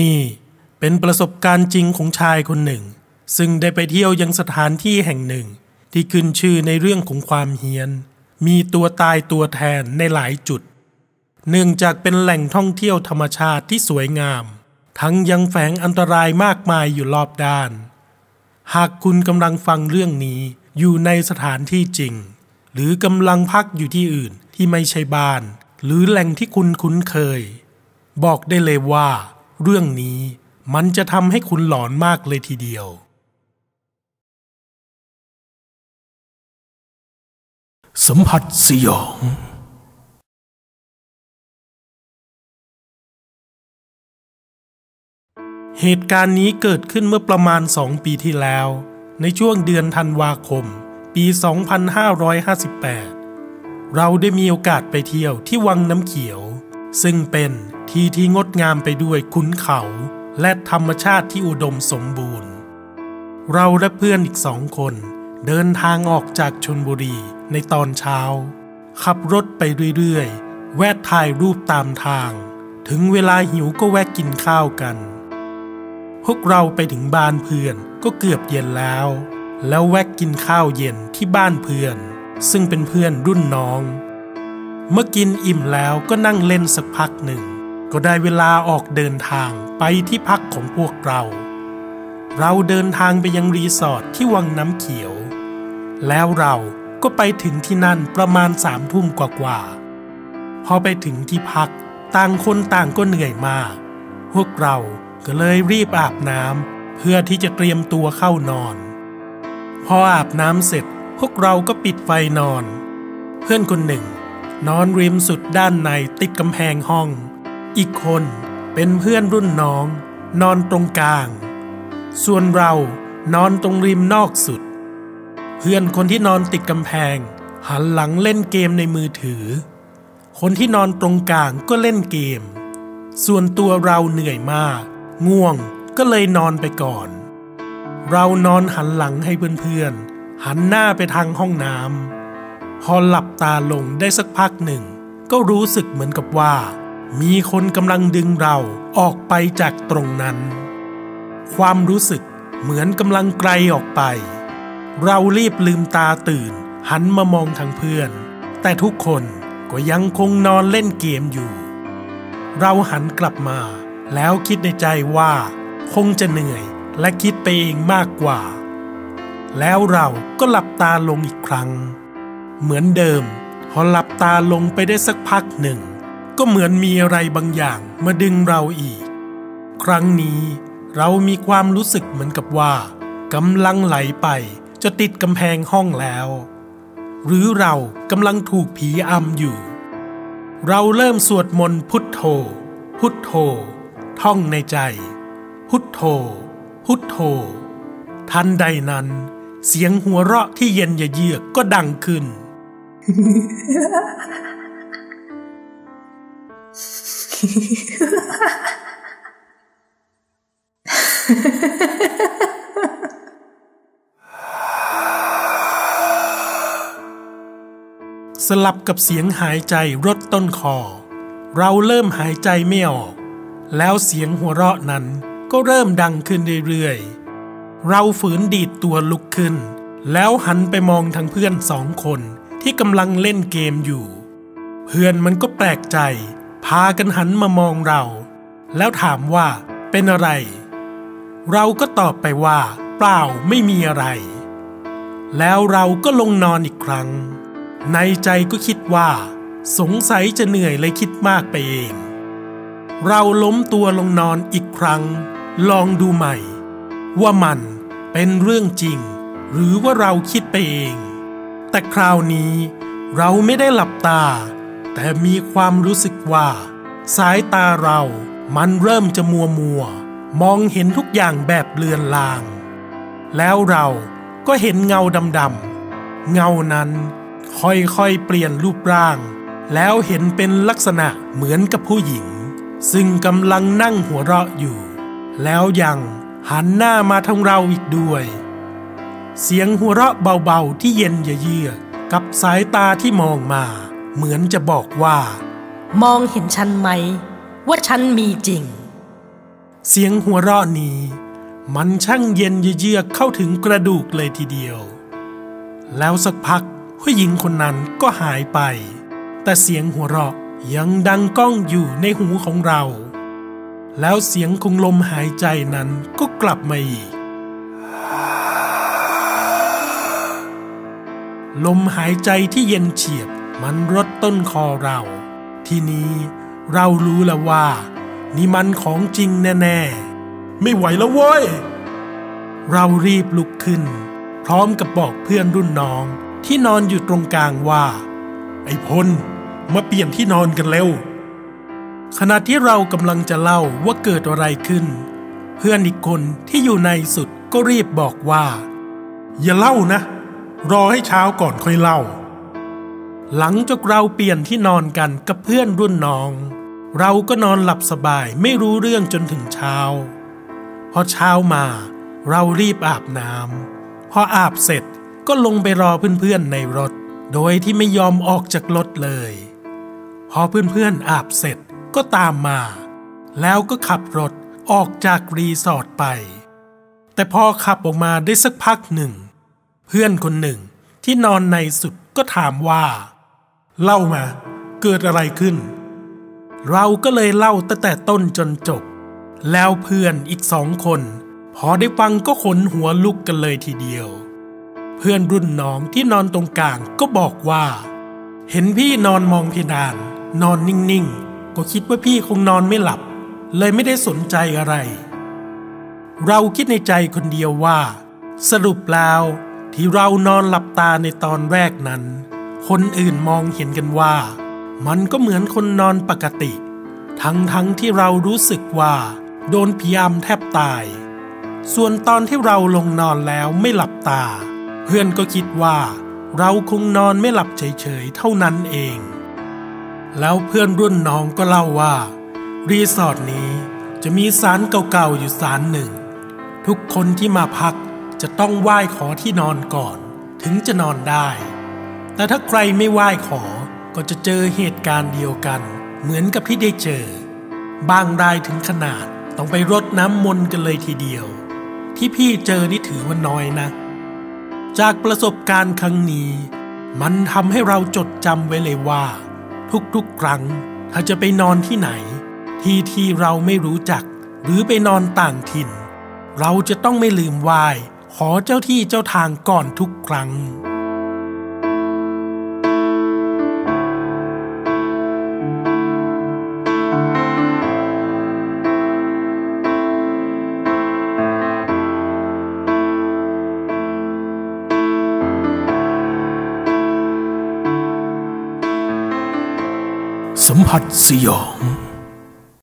นี่เป็นประสบการณ์จริงของชายคนหนึ่ง ซึ่งได้ไปเที่ยวยังสถานที่แห่งหนึ่ง ที่ขึ้นชื่อในเรื่องของความเฮี้ยน มีตัวตายตัวแทนในหลายจุด เนื่องจากเป็นแหล่งท่องเที่ยวธรรมชาติที่สวยงาม ทั้งยังแฝงอันตรายมากมายอยู่รอบด้าน หากคุณกำลังฟังเรื่องนี้อยู่ในสถานที่จริง หรือกำลังพักอยู่ที่อื่นที่ไม่ใช่บ้าน หรือแหล่งที่คุณคุ้นเคย บอกได้เลยว่า เรื่องนี้มันจะทำให้คุณหลอนมากเลยทีเดียว สัมผัสสยอง เหตุการณ์นี้เกิดขึ้นเมื่อประมาณสองปีที่แล้ว ในช่วงเดือนธันวาคม ปี 2558 เราได้มีโอกาสไปเที่ยวที่วังน้ำเขียว ซึ่งเป็น ที่ที่งดงามไปด้วยขุนเขาและธรรมชาติที่อุดมสมบูรณ์ เราและเพื่อนอีกสองคน เดินทางออกจากชนบุรีในตอนเช้า ขับรถไปเรื่อยๆ แวะถ่ายรูปตามทาง ถึงเวลาหิวก็แวะกินข้าวกัน พวกเราไปถึงบ้านเพื่อนก็เกือบเย็นแล้ว แล้วแวะกินข้าวเย็นที่บ้านเพื่อน ซึ่งเป็นเพื่อนรุ่นน้อง เมื่อกินอิ่มแล้วก็นั่งเล่นสักพักหนึ่ง ก็ได้เวลาออกเดินทางไปที่พักของพวกเรา เราเดินทางไปยังรีสอร์ทที่วังน้ำเขียว แล้วเราก็ไปถึงที่นั่นประมาณสามทุ่มกว่าๆพอไปถึงที่พักต่างคนต่างก็เหนื่อยมาก พวกเราก็เลยรีบอาบน้ำเพื่อที่จะเตรียมตัวเข้านอน พออาบน้ำเสร็จพวกเราก็ปิดไฟนอน เพื่อนคนหนึ่ง นอนริมสุดด้านในติดกำแพงห้อง อีกคนเป็นเพื่อนรุ่นน้อง นอนตรงกลาง ส่วนเรานอนตรงริมนอกสุด เพื่อนคนที่นอนติดกำแพง หันหลังเล่นเกมในมือถือ คนที่นอนตรงกลางก็เล่นเกม ส่วนตัวเราเหนื่อยมาก ง่วงก็เลยนอนไปก่อน เรานอนหันหลังให้เพื่อนๆ หันหน้าไปทางห้องน้ำพอหลับตาลงได้สักพักหนึ่ง ก็รู้สึกเหมือนกับว่า มีคนกำลังดึงเราออกไปจากตรงนั้น ความรู้สึกเหมือนกำลังไกลออกไป เรารีบลืมตาตื่น หันมามองทางเพื่อน แต่ทุกคนก็ยังคงนอนเล่นเกมอยู่ เราหันกลับมา แล้วคิดในใจว่า คงจะเหนื่อยและคิดไปเองมากกว่า แล้วเราก็หลับตาลงอีกครั้ง เหมือนเดิม พอหลับตาลงไปได้สักพักหนึ่ง ก็เหมือนมีอะไรบางอย่างมาดึงเราอีก ครั้งนี้เรามีความรู้สึกเหมือนกับว่ากำลังไหลไปจะติดกำแพงห้องแล้ว หรือเรากำลังถูกผีอำอยู่ เราเริ่มสวดมนต์พุทโธ พุทโธ ท่องในใจ พุทโธ พุทโธ ทันใดนั้น เสียงหัวเราะที่เย็นเยือกก็ดังขึ้น สลับกับเสียงหายใจรดต้นคอ เราเริ่มหายใจไม่ออก แล้วเสียงหัวเราะนั้นก็เริ่มดังขึ้นเรื่อยๆ เราฝืนดีดตัวลุกขึ้น แล้วหันไปมองทางเพื่อนสองคนที่กำลังเล่นเกมอยู่ เพื่อนมันก็แปลกใจ พากันหันมามองเรา แล้วถามว่าเป็นอะไร เราก็ตอบไปว่า เปล่าไม่มีอะไร แล้วเราก็ลงนอนอีกครั้ง ในใจก็คิดว่า สงสัยจะเหนื่อยเลยคิดมากไปเอง เราล้มตัวลงนอนอีกครั้ง ลองดูใหม่ ว่ามันเป็นเรื่องจริง หรือว่าเราคิดไปเอง แต่คราวนี้เราไม่ได้หลับตา แต่มีความรู้สึกว่า สายตาเรามันเริ่มจะมัวมัว มองเห็นทุกอย่างแบบเลือนลาง แล้วเราก็เห็นเงาดำๆเงานั้นค่อยๆเปลี่ยนรูปร่าง แล้วเห็นเป็นลักษณะเหมือนกับผู้หญิง ซึ่งกำลังนั่งหัวเราะอยู่ แล้วยังหันหน้ามาทางเราอีกด้วย เสียงหัวเราะเบาๆที่เย็นเยือกกับสายตาที่มองมา เหมือนจะบอกว่า มองเห็นฉันไหม ว่าฉันมีจริง เสียงหัวเราะนี้ มันช่างเย็นเยือกเข้าถึงกระดูกเลยทีเดียว แล้วสักพักผู้หญิงคนนั้นก็หายไป แต่เสียงหัวเราะยังดังก้องอยู่ในหูของเรา แล้วเสียงคงลมหายใจนั้นก็กลับมาอีก ลมหายใจที่เย็นเฉียบ มันรดต้นคอเรา ทีนี้เรารู้แล้วว่า นี่มันของจริงแน่ๆ ไม่ไหวแล้วเว้ย เรารีบลุกขึ้น พร้อมกับบอกเพื่อนรุ่นน้องที่นอนอยู่ตรงกลางว่า ไอ้พลมาเปลี่ยนที่นอนกันเร็ว ขณะที่เรากำลังจะเล่าว่าเกิดอะไรขึ้น เพื่อนอีกคนที่อยู่ในสุดก็รีบบอกว่า อย่าเล่านะ รอให้เช้าก่อนค่อยเล่า หลังจากเราเปลี่ยนที่นอนกันกับเพื่อนรุ่นน้อง เราก็นอนหลับสบายไม่รู้เรื่องจนถึงเช้า พอเช้ามาเรารีบอาบน้ำพออาบเสร็จก็ลงไปรอเพื่อนๆในรถ โดยที่ไม่ยอมออกจากรถเลย พอเพื่อนๆอาบเสร็จก็ตามมา แล้วก็ขับรถออกจากรีสอร์ทไป แต่พอขับออกมาได้สักพักหนึ่ง เพื่อนคนหนึ่งที่นอนในสุดก็ถามว่า เล่ามาเกิดอะไรขึ้น เราก็เลยเล่าตั้งแต่ต้นจนจบ แล้วเพื่อนอีกสองคน พอได้ฟังก็ขนหัวลุกกันเลยทีเดียว เพื่อนรุ่นน้องที่นอนตรงกลางก็บอกว่า เห็นพี่นอนมองเพดาน นอนนิ่งๆ ก็คิดว่าพี่คงนอนไม่หลับ เลยไม่ได้สนใจอะไร เราคิดในใจคนเดียวว่า สรุปแล้วที่เรานอนหลับตาในตอนแรกนั้น คนอื่นมองเห็นกันว่า มันก็เหมือนคนนอนปกติ ทั้งทั้งที่เรารู้สึกว่า โดนผีอำแทบตาย ส่วนตอนที่เราลงนอนแล้วไม่หลับตา เพื่อนก็คิดว่า เราคงนอนไม่หลับเฉยๆเท่านั้นเอง แล้วเพื่อนรุ่นน้องก็เล่าว่า รีสอร์ทนี้จะมีศาลเก่าๆอยู่ศาลหนึ่ง ทุกคนที่มาพักจะต้องไหว้ขอที่นอนก่อน ถึงจะนอนได้ แต่ถ้าใครไม่ไหว้ขอก็จะเจอเหตุการณ์เดียวกัน เหมือนกับที่ได้เจอ บางรายถึงขนาดต้องไปรดน้ำมนต์กันเลยทีเดียว ที่พี่เจอนี่ถือว่าน้อยนะ จากประสบการณ์ครั้งนี้ มันทำให้เราจดจำไว้เลยว่า ทุกๆครั้งถ้าจะไปนอนที่ไหน ที่ที่เราไม่รู้จัก หรือไปนอนต่างถิ่น เราจะต้องไม่ลืมไหว้ขอเจ้าที่เจ้าทางก่อนทุกครั้ง lahat siyang